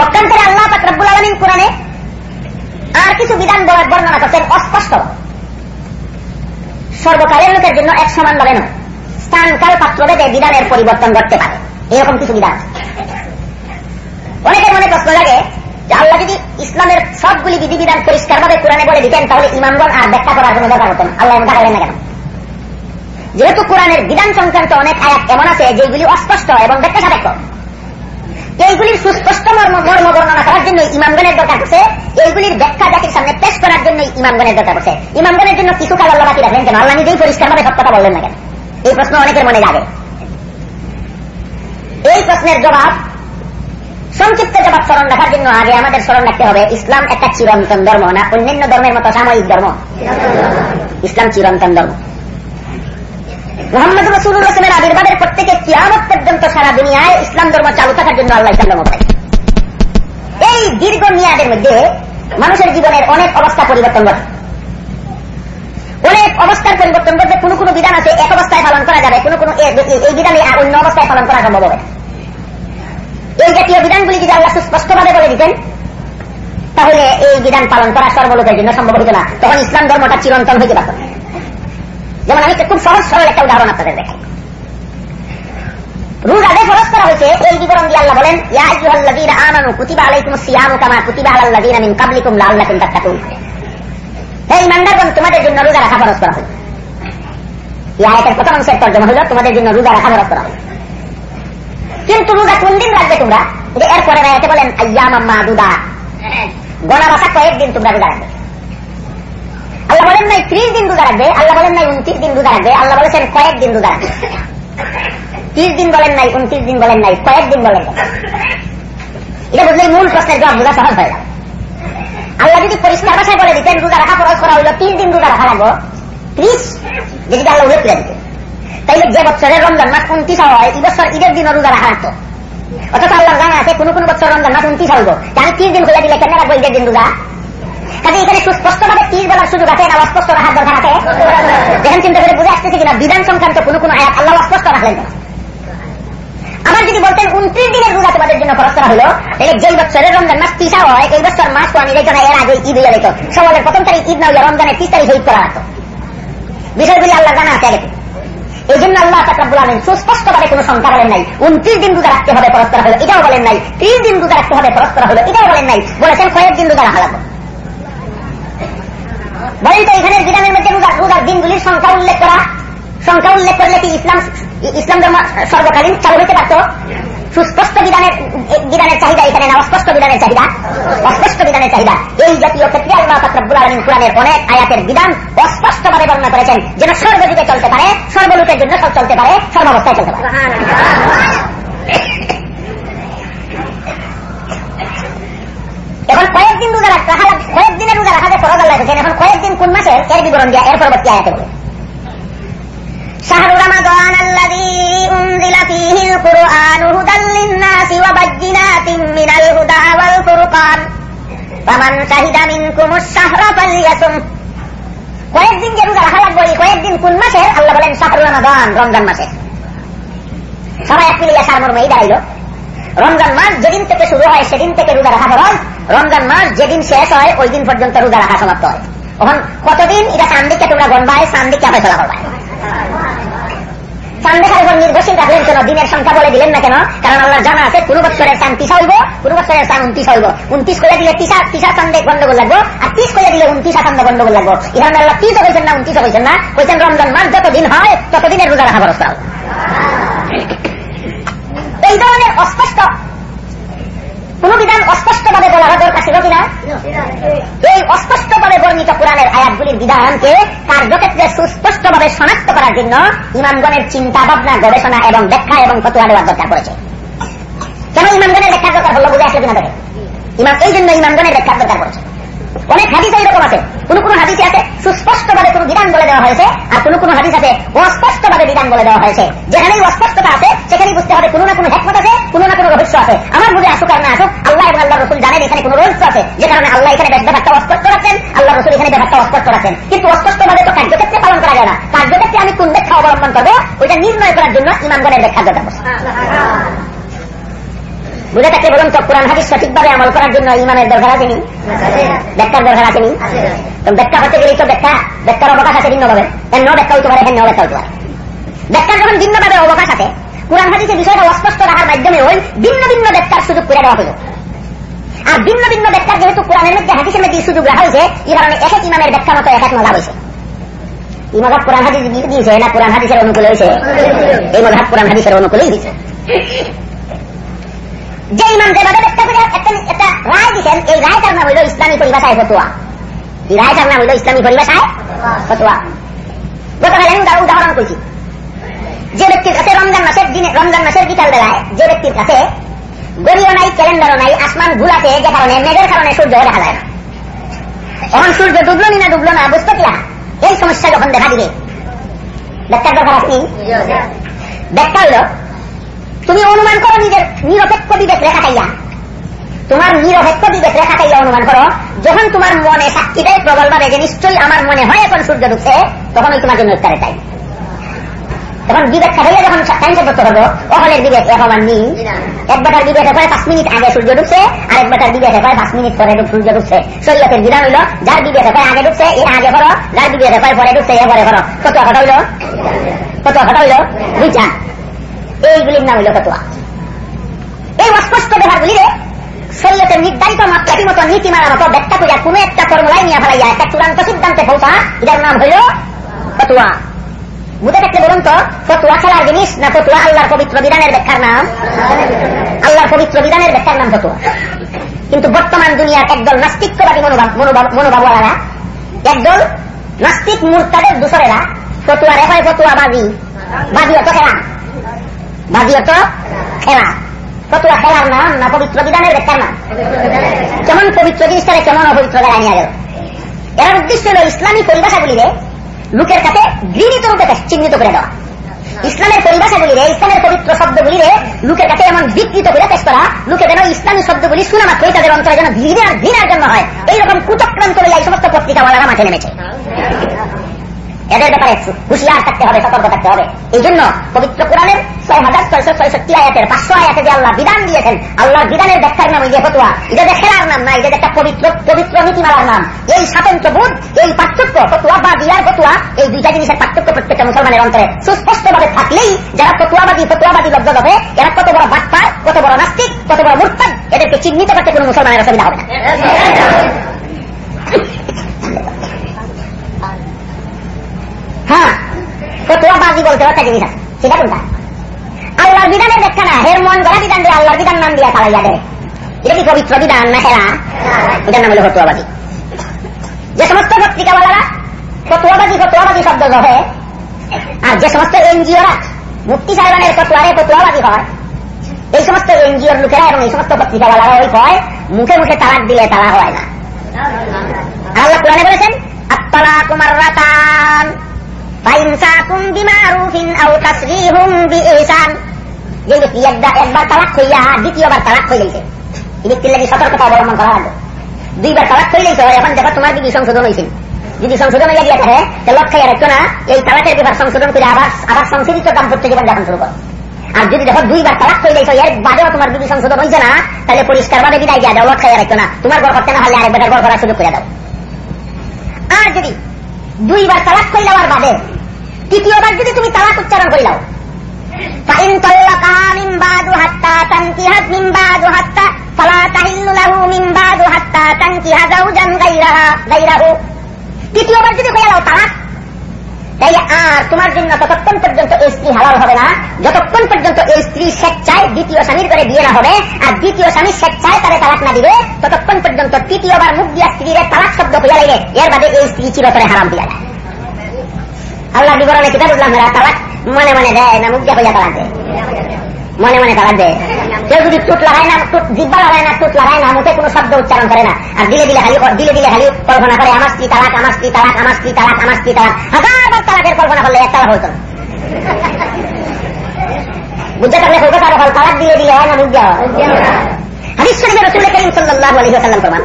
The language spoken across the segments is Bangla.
পক্ষান্তরে আল্লাহ রব্বুল আলমিন কোরআনে আর কিছু বিধান বর্ণনা করছেন অস্পষ্ট। সর্বকালের লোকের জন্য এক সমান ভাবে নয়। স্থান, কাল, পাত্র ভেদে বিধানের পরিবর্তন করতে পারে। এরকম কিছু বিধান অনেকের মনে প্রশ্ন লাগে যে আল্লাহ যদি ইসলামের সবগুলি বিধিবিধান পরিষ্কার ভাবে কোরআনে বলে দিতেন, তাহলে ইমামগণ আর ব্যাখ্যা করার কোনো দরকার হতেন আল্লাহ এমন দেখালেন না কেন? যেহেতু কোরআনের বিধান সংক্রান্ত অনেক আয়াত এমন আছে, যেগুলি অস্পষ্ট এবং ব্যাখ্যা সাপেক্ষ এইগুলির সুস্পষ্ট মর্ম বর্ণনা করার জন্য ইমামগণের দরকার পড়ছে। এইগুলির ব্যাখ্যা জাতির সামনে পেশ করার জন্য ইমামগণের দরকার পড়ছে। ইমামগণের জন্য কিছু কাজ আল্লাহ বাকি রাখলেন কেন? আল্লাহ নিজেই পরিষ্কার ভাবে সব কথা বললেন না কেন? এই প্রশ্ন অনেকের মনে যাবে এই প্রশ্নের জবাব, সংক্ষিপ্ত জবাব স্মরণ রাখার জন্য আগে আমাদের স্মরণ রাখতে হবে, ইসলাম একটা চিরন্তন ধর্ম না, অন্যান্য ধর্মের মতো সাময়িক ধর্ম। ইসলাম চিরন্তন ধর্ম। মোহাম্মদ রসুল রসুলের আবির্ভাবের প্রত্যেকে কিয়ামত পর্যন্ত সারা দুনিয়ায় ইসলাম ধর্ম চালু থাকার জন্য আল্লাহ ইসলাম এই দীর্ঘ মেয়াদের মধ্যে মানুষের জীবনের অনেক অবস্থা পরিবর্তন ঘটে। অনেক অবস্থার পরিবর্তন ঘটবে কোনো কোনো বিধান আছে, এক অবস্থায় পালন করা যাবে, কোনো কোনো এই বিধানে অন্য অবস্থায় পালন করা সম্ভব হবে এই জাতীয় বিধানগুলি যদি আল্লাহ সুস্পষ্টভাবে বলে দিতেন, তাহলে এই বিধান পালন করা সর্বলোকের জন্য সম্ভব হতো না। তখন ইসলাম ধর্মটা চিরন্তন হইতে পারত যেমন আমি খুব সহজ সরল একটা উদাহরণ আপনাদের দেখাই। রোজাদের ফরজ করা হয়েছে, এই বিবরণ দিয়ে আল্লাহ বলেন, ইয়া আইয়ুহাল্লাযীনা আমানু কুতিবা আলাইকুমুস সিয়ামু কামা কুতিবা আলাল্লাযীনা মিন ক্বাবলিকুম লাআল্লাকুম তাত্তাকুন। হে ইমানদারগণ তোমাদের জন্য রোজা রাখা ফরজ করা হয়েছে এই প্রথম অংশের তর্জমা হলো, তোমাদের জন্য রোজা রাখা ফরজ করা হয়েছে কিন্তু রোজা কোন দিন রাখবে তোমরা? যে এরপরে আয়াতে বলেন আয়াম আম্মা দুদা গণা বাসা কয়েকদিন তোমরা রোজা রাখবে। আল্লাহ বলেন নাই ত্রিশ দিন রোজা রাখবে, আল্লাহ বলেন নাই উনত্রিশ দিন রোজা রাখবে, আল্লাহ বলেছেন কয়েকদিন রোজা রাখবে। ত্রিশ দিন বলেন নাই, উনত্রিশ দিন বলেন নাই কয়েকদিন বলেন এটা বুঝলে মূল প্রশ্নের জবাব বোঝা সহজ হয়ে যাবে আল্লাহ যদি পরিষ্কার ভাষায় বলে দিতেন, রোজা রাখা খরচ করা হইল তিন দিন রোজা রাখা লাগবো। ত্রিশ, যদি আল্লাহ উল্লেখ করে দিতেন। তাইলে যে বছরের রমজান মাস উনত্রিশ হয়, এই বছর ঈদের দিন রোজা রাখা হতো অথচ আল্লাহ জানা আছে, কোন কোন বছর রমজান মাস উনত্রিশ হইব আমি তিন দিন খুলে দিলে কেন রাখব ঈদের দিন রোজা? কাজে এখানে সুস্পষ্ট ভাবে তীর বলার সুযোগ আছে না অস্পষ্ট রাখার দরকার আছে। দেখেন, চিন্তা করে বুঝে আসতেছে কিনা, বিধান সংক্রান্ত কোন কোন আয়াত আল্লাহ অস্পষ্ট রাখলেন। না আমার যদি বলতেন, উনত্রিশ দিনের রোজা তোমাদের জন্য খরচ করা হলো, তাহলে যেই বছরের রমজান মাস তিসা হয়, এই বছর মাস তো আমি যেত এর আগে ঈদ হয়ে যেত সমাজের প্রথম তারিখ ঈদ না হইয়া রমজানের তিস তারিখ ঈদ করা হতো বিষয়গুলি আল্লাহ জানা আছে আগে এই জন্য আল্লাহ তাকাবুল আলম সুস্পষ্ট ভাবে কোন সংখ্যা বলেন নাই। উনত্রিশ দিন রোজা রাখতে হবে খরচ করা হলো, এটাও বলেন নাই। ত্রিশ দিন রোজা রাখতে হবে খরচ করা হলো, এটাও বলেন নাই। বলেছেন কয়েকদিন রোজা রাখা লাগবে। তো এখানে বিধানের মধ্যে রোজা রোজার দিনগুলির সংখ্যা উল্লেখ করা। সংখ্যা উল্লেখ করলে কি ইসলাম ইসলাম ধর্ম সর্বকালীন চালু হতে পারত? সুস্পষ্ট বিধানের বিধানের চাহিদা এখানে না, অস্পষ্ট বিধানের চাহিদা? অস্পষ্ট বিধানের চাহিদা। এই জাতীয় ক্ষেত্রে আল্লাহ ফাকরাবুল আলমিন কোরআনের অনেক আয়াতের বিধান অস্পষ্টভাবে বর্ণনা করেছেন, যেন সর্বযুগে চলতে পারে সর্বলোকের জন্য সব চলতে পারে, সর্বাবস্থায় চলতে পারে। এখন কয়েকদিন রোজা রাখতে হালাল কয়েকদিনের রোজা রাখা যে ফরজ আল্লাহ করেছেন এখন কয়েকদিন কোন মাসের এর বিবরণ দেওয়া এর পরবর্তী আয়াতে বলে। কয়েকদিন যে রোজা রাখা লাগবে কয়েকদিন কোন মাসে? আল্লাহ বলেন শাহরু রমাদান, রমজান মাসে। সবাই এক মিলিয়া সার মর্মেই দাঁড়াইল। রমজান মাস যেদিন থেকে শুরু হয়, সেদিন থেকে রোজা রাখা ফরজ। রমজান মাস যেদিন শেষ হয়, ওই দিন পর্যন্ত রোজা রাখা সমাপ্ত হয়। তখন কতদিন? এটা সান দিকে তোমরা গণবায় সান দিকে ফেসলা করবায় চান দেখার উপর নির্ভরশীল রাখলেন কেন? দিনের সংখ্যা বলে দিলেন না কেন? কারণ আল্লাহ জানা আছে, কোন বছরের চান তিসা হইব, কোন বছরের চান উনত্রিশ হইব। উনত্রিশ করে দিলে তিসা তিসা চান্দে গন্ডগোল লাগবো, আর তিস করে দিলে উনত্রিশা চান্দে গন্ডগোল লাগবো। এখানে আল্লাহ তিস হয়েছেন না উনত্রিশ হয়েছেন না। কইছেন রমজান মাস যতদিন হয়, ততদিনের রোজা রাখা ব্যবস্থা এই ধরনের অস্পষ্ট কোন বিধান অস্পষ্টভাবে বলা দরকার ছিল কিনা এই অস্পষ্টভাবে বর্ণিত কোরআনের আয়াতগুলির বিধানকে কার্যক্ষেত্রে সুস্পষ্টভাবে শনাক্ত করার জন্য ইমামগণের চিন্তা ভাবনা গবেষণা এবং ব্যাখ্যা এবং কত দেওয়ার দরকার পড়েছে। কেন ইমামগণের ব্যাখ্যার দরকার হলো বুঝে আসলে কিনা ধরে? এই জন্য ইমামগণের ব্যাখ্যার দরকার পড়েছে। অনেক হাদিস এরকম আছে। কোন কোন হাদিসে আছে সুস্পষ্টভাবে কোন বিধান বলে দেওয়া হয়েছে আর কোন কোন হাদিস আছে, অস্পষ্টভাবে বিধান বলে দেওয়া হয়েছে। যেখানেই অস্পষ্টতা আছে, সেখানেই বুঝতে হবে কোনো না কোনো হেকমত আছে, কোনো না কোনো রহস্য আছে। আমার বুঝে আসুক আর না আসুক, আল্লাহ এবং আল্লাহ রসুল জানেন এখানে কোনো রহস্য আছে। যে কারণে আল্লাহ এখানে ব্যাপারটা অস্পষ্ট রাখছেন আল্লাহ রসুল এখানে ব্যাপারটা অস্পষ্ট রাখছেন। কিন্তু অস্পষ্টভাবে তো কার্যক্ষেত্রে পালন করা যায় না। কার্যক্ষেত্রে আমি কোন ব্যাখ্যা অবলম্বন করব? ওইটা নির্ণয় করার জন্য ইমামগণের ব্যাখ্যা দরকার বুঝে থাকলে বলুন তো, কোরআন হাদিস সঠিকভাবে আমল করার জন্য ইমানের দরকার আছে নি? ব্যাখ্যার দরকার আছে নি? তো ব্যাখ্যা হতে গেলেই তো ব্যাখ্যা, ব্যাখ্যার অবকাশ আছে ভিন্নভাবে এর ন ব্যাখ্যা হইতে পারে হ্যাঁ ব্যাখ্যা হইতে পারে ব্যাখ্যার যখন ভিন্নভাবে অবকাশ আছে, কোরআন হাদিসের বিষয়টা অস্পষ্ট রাখার মাধ্যমে ওই ভিন্ন ভিন্ন ব্যাখ্যার সুযোগ করে দেওয়া হলো। আর ভিন্ন ভিন্ন ব্যাখ্যার যেহেতু কোরআনের মধ্যে, হাদিসের মধ্যে সুযোগ রাখা হয়েছে এই কারণে এক এক ইমামের ব্যাখ্যা মতো এক এক মজা হয়েছে। এই মজাব কোরআন হাদিস দিয়েছে না কোরআন হাদিসের অনুকূলে হয়েছে? এই মজাব কোরআন হাদিসের অনুকূলেই দিয়েছে যে ইমাম যেভাবে ব্যাখ্যা করে একটা একটা রায় দিচ্ছেন এই রায়টার নাম হইল ইসলামী পরিভাষায় ফতুয়া। এই রায়টার নাম হইল ইসলামী পরিভাষায় ফতুয়া। গতকাল আমি উদাহরণ করছি যে ব্যক্তির কাছে রমজান মাসের দিনে রমজান মাসের বিকাল বেলায় যে ব্যক্তির কাছে গড়িও নাই, ক্যালেন্ডারও নাই, আসমান ভুল আছে যে কারণে, মেঘের কারণে সূর্য দেখা যায় না। তখন সূর্য ডুবলো না ডুবলো না, বুঝতে কিনা এই সমস্যা যখন দেখা দিবে। ব্যাখ্যার দরকার আপনি ব্যাখ্যা হইল তুমি অনুমান করো নিজের নিরপেক্ষ বিবেক রেখা খাইয়া তোমার নিরপেক্ষ বিবেক রেখা খাইয়া অনুমান করো, যখন তোমার মনে সাক্ষী দেয় প্রবল ভাবে যে নিশ্চয়ই আমার মনে হয় এখন সূর্য ঢুকছে তখন ওই তোমার জন্য চাই তখন বিবেক খাটাইলে যখন সায়েন্সে করতে হবে অহলের বিবেক এখন নি এক বেটার বিবেক হয় পাঁচ মিনিট আগে সূর্য ঢুকছে আর এক বেটার বিবেক হয় পাঁচ মিনিট পরে সূর্য ঢুকছে শরীয়তের বিধান হইল, যার বিবেক হয় আগে ঢুকছে এ আগে করো যার বিবেক হয় পরে ঢুকছে এ পরে করো কত কথা হইল? কত কথা হইল? বুঝছা এইগুলির নাম হইল ফতোয়া। এই অস্পষ্ট ব্যাপারগুলিরে শরীয়তের নির্ধারিত মাত্রাটি মতো নীতিমালা মতো ব্যাখ্যা করিয়া কোন একটা ফর্মুলায় নিয়ে ফেলাইয়া একটা চূড়ান্ত সিদ্ধান্তে পৌঁছা, এটার নাম হইল ফতুয়া। বুঝে থাকলে বলুন তো, ফতুয়া খেলার জিনিস না ফতুয়া আল্লাহর পবিত্র বিধানের ব্যাখ্যার নাম? আল্লাহর পবিত্র বিধানের ব্যাখ্যার নাম ফতুয়া। কিন্তু বর্তমান দুনিয়ার একদল নাস্তিক্যবাদী মনোভাব মনোভাবওয়ালারা, একদল নাস্তিক মূর্তাদের দূষরেরা ফতুয়া রেফায় ফতুয়া বাজি বাজিও তো খেলা তো খেলা। ফতুয়া খেলার নাম না পবিত্র বিধানের ব্যাখ্যার নাম? কেমন পবিত্র জিনিসটারে কেমন অপবিত্র বেড়া নিয়ে গেল এর উদ্দেশ্য হল ইসলামী পরিভাষাগুলিরে লোকের কাছে ঘৃণিত রূপে চিহ্নিত করে দেওয়া। ইসলামের পরিভাষাগুলিরে, ইসলামের পবিত্র শব্দগুলিরে লোকের কাছে এমন বিকৃত করে পেশ করা, লোকে যেন ইসলামী শব্দগুলি শোনা মাত্রই তাদের অন্তরে যেন ধীরার জন্য হয়। এইরকম কুচক্রান্ত এই সমস্ত পত্রিকাওয়ালারা মাঠে নেমেছে। এদের ব্যাপারে হুশিয়ার থাকতে হবে, সতর্ক থাকতে হবে। এই জন্য পবিত্র কোরআনের ছয় হাজার ছয়শো ছয়ষট্টি আয়াতের পাঁচশো আয়াতে যে আল্লাহ বিধান দিয়েছেন, আল্লাহর বিধানের ব্যাখ্যার নাম এই যে ফতুয়া এটা যে খেলার নাম না এটা একটা পবিত্র পবিত্র নীতিমালার নাম, এই স্বাতন্ত্র বোধ, এই পার্থক্য, ফতুয়া বা দিয়ার ফতুয়া, এই দুইটা জিনিসের পার্থক্য প্রত্যেকটা মুসলমানের অন্তরে সুস্পষ্টভাবে থাকলেই যারা ফতুয়াবাদী ফতুয়াবাদী লব্ধ হবে, এরা কত বড় বাটপার, কত বড় নাস্তিক, কত বড় মুরতাদ এদেরকে চিহ্নিত করতে কোন মুসলমানের অসুবিধা হবে না হ্যাঁ আল্লাহর বিধানের ব্যাখ্যা না হের মন গড়া বিধান দিয়ে আল্লাহর বিধান নাম দিয়া চালাইয়া দেয়। এটা কি পবিত্র বিধান না খেলা এটার নাম হলো ফতুয়াবাজি। যে সমস্ত পত্রিকাওয়ালারা ফতুয়াবাজি ফতুয়াবাজি শব্দ ধরে আর যে সমস্ত এনজিওরা মুক্তি সাহেবানের ফতুয়ারে ফতুয়াবাজি হয়, এই সমস্ত এনজিওর লোকেরা এবং এই সমস্ত পত্রিকাওয়ালারা ওই কয় মুখে মুখে তালাক দিলে তারা হয় না। আল্লাহ কোরআনে বলেছেন আত্মলা কুমার রাতান তাসরিহুম বিইহসান যে ব্যক্তি একবার তালাক হইয়া দ্বিতীয়বার তালাক হয়ে গেছে। এই ব্যক্তির লাগি সতর্কতা অবলম্বন করা লাগবে। দুইবার তালাক হয়ে। গেছে এখন দেখো তোমার দিদি সংশোধন হয়েছে যদি সংশোধন হইয়া গিয়া থাকে তাহলে লক্ষ্য রাখতো না, এই তালাকের ব্যাপার সংশোধন করে আবার আবার সংশোধিত দাম্পত্য জীবন যাপন শুরু করো। আর যদি দেখো দুইবার তালাক হয়ে। যাইছো এর বাদেও তোমার যদি সংশোধন হয়েছে না, তাহলে পরিষ্কার ভাবে বিদায় দিয়া দাও, লক্ষ্য রাখতো না। তোমার ঘর করতে না হলে আরেকবার ঘর করার সুযোগ করে দাও। আর যদি দুইবার তালাক করে দেওয়ার বাদে, তৃতীয়বার যদি তুমি তালাক উচ্চারণ করে দাও فإن طلقها من بعد حتى تنكح من بعد حتى فلا تحل له من بعد حتى تنكح زوجا غيرها غيره তৃতীয়বার যদি হয়ে দাও তালাক তাই আর তোমার জন্য ততক্ষণ পর্যন্ত এই স্ত্রী হালাল হবে না যতক্ষণ পর্যন্ত এই স্ত্রী স্বেচ্ছায় দ্বিতীয় স্বামীর করে বিয়ে না হবে আর দ্বিতীয় স্বামী স্বেচ্ছায় তারে তালাক না দিবে ততক্ষণ পর্যন্ত তৃতীয়বার মুখ দিয়া স্ত্রীর তালাক শব্দ হইয়া লাগে এর বাদে এই স্ত্রী চিরতরে হারাম দিয়া যায় আল্লাহ বিবরণে কিতাব উঠলাম তালাক মনে মনে দেয়, না মুখ হইয়া দেয়। মনে মনে দেয়। কেউ যদি টুট লাগায় না টুট জিব্বা লাগায় না টুট লাগায় না, মুখে কোনো শব্দ উচ্চারণ করে না, আর দিলে দিলে খালি, দিলে দিলে খালি কল্পনা করে, আমার স্ত্রী তালাক, আমার স্ত্রী তালাক, আমার স্ত্রী তালাক, আমার স্ত্রী তালাক, হাজারবার তালাকের কল্পনা করলে এক তালাক হইত বুঝতে পারলে ফল তালাক দিলে হয় না, মুখ দেওয়া প্রমাণ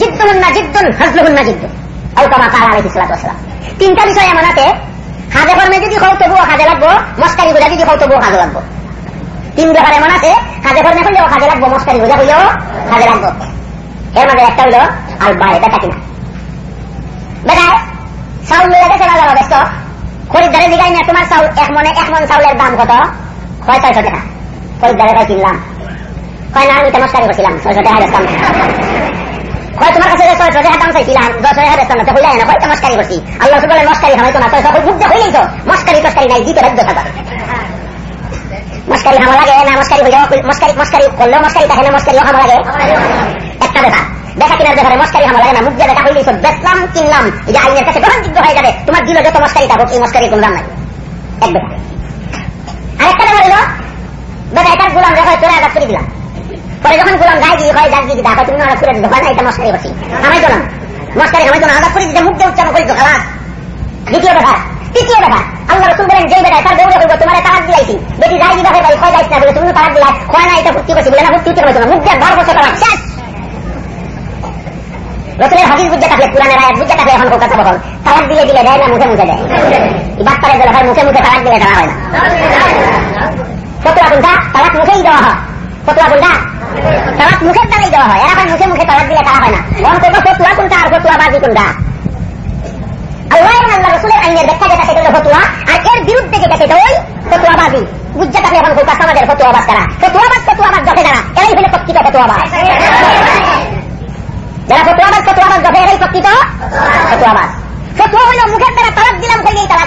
জিদ্দুন না জিদ্দুন হাজলুন না জিদ্দুন তিনটা বিষয় এমন আছে কর্মে যদি হও তবুও হাজে লাগবো। মস্কারি গুলা যদি হও তবুও হাজে লাগবো। তিন ব্যাপার এমন আছে কাজে কর্মে হইলেও কাজে লাগবো, মস্কারি বোঝা হইলেও কাজে লাগবো। এর মধ্যে একটা হইল আলবা এটা থাকি না বেটায় চাউল লইয়া গেছে বাজার ব্যস্ত খরিদ্দারে জিগাই না তোমার চাউল, এক মনে এক মন চাউলের দাম কত? কয় ছয়শো টাকা। খরিদ্দারে তাই কিনলাম। কয় না, আমি তো মস্কারি করছিলাম, ছয়শো টাকা কয় তোমার কাছে ছয়শো টাকা দাম চাইছিলাম দশ হাজার না তো হইলাই না তো মস্কারি করছি। আল্লাহ বলে মস্কারি খাওয়াইতো না ছয়শো বুঝতে হইলেই তো। মস্কারি টস্কারি নাই, দিতে বাধ্য থাকবে মস্কারি হামা লাগে, না মস্কারি হইলেও মস্কারি মস্কারি করলেও মস্কারি থাকে না মস্কারিও হামা লাগে। একটা ব্যাপার, দেখা কিনার ব্যাপারে মস্কারি হামা লাগে না, মুখ দেখা হইলেই তো বেচলাম, কিনলাম যে আইনের কাছে গ্রহণযোগ্য হয়ে যাবে, তোমার দিল যত মস্কারি থাকুক, এই মস্কারি কোনো নাই। এক ব্যাপার। আরেকটা ব্যাপার হলো বেটা এটার গোলাম রেখে তোরা আঘাত করে দিলাম। পরে যখন গোলাম গায়ে দিয়ে হয় ডাক দিয়ে দিতে হয় তুমি আঘাত করে দিতে হয় না, এটা মস্কারি করছি। আমায় তো না মস্কারি আমায় না আঘাত করে দিতে মুখ দিয়ে উচ্চারণ করি তো খালাস দ্বিতীয় ব্যাপার, তৃতীয় ব্যাপার, আল্লাহ রসুল বলেন যে বেটা তার দৌড়ে হইব, তোমার তালাক দিলাইছি। বেটি যাই দিবা ভাই খয় যাইছ না বলে তুমি তালাক দিলাই খয় না, এটা ভর্তি করছি বলে না, ভর্তি করতে না। মুখ দিয়ে বার বছর তালাক শেষ। রসুলের হাদিস বুঝতে থাকলে পুরানের আয়াত বুঝতে থাকলে এখন কলকাতা বহল। তালাক দিলে দিলে দেয় না, মুখে মুখে দেয়। বাচ্চারে দিলে ভাই মুখে মুখে তালাক দিলে দেওয়া হয় না। ফতুয়া কোনটা তালাক মুখেই দেওয়া হয়। ফতুয়া কোনটা তালাক মুখের দ্বারাই দেওয়া হয়। এরা মুখে মুখে তালাক দিলে তারা হয় না। অন্তত ফতুয়া কোনটা আর ফতুয়া বাজি কোনটা? এর ওই মুখের দ্বারা তালাক দিলাম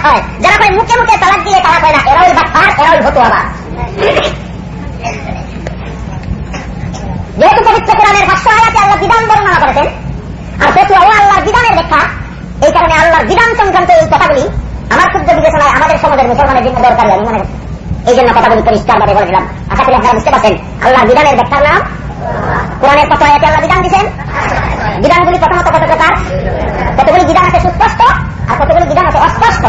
হয়। যারা ভাই মুখে মুখে তালাক দিলে তালাক হয় না এরাই বাটপার এরাই ফতুয়াবাজ। যেহেতু পবিত্র কোরআনের ভাষ্য আয়াতে আল্লাহ বিধান বর্ণনা করেছেন, আর সেহেতু আল্লাহর বিধানের ব্যাখ্যা, এই কারণে আল্লাহর বিধান সংক্রান্ত এই কথাগুলি আমার ক্ষুদ্র বিবেচনায় আমাদের সমাজের মুসলমানের জন্য দরকারি, আমি মনে করছি এই জন্য কথাগুলি পরিষ্কার ভাবে বলে দিলাম। আশা করি আপনারা বুঝতে পারছেন আল্লাহর বিধানের ব্যাখ্যার নাম। কোরআনের কথা আয়াতে আল্লাহ বিধান দিচ্ছেন বিধানগুলি প্রথমত কত প্রকার কতগুলি বিধান আছে সুস্পষ্ট, আর কতগুলি বিধান আছে অস্পষ্ট?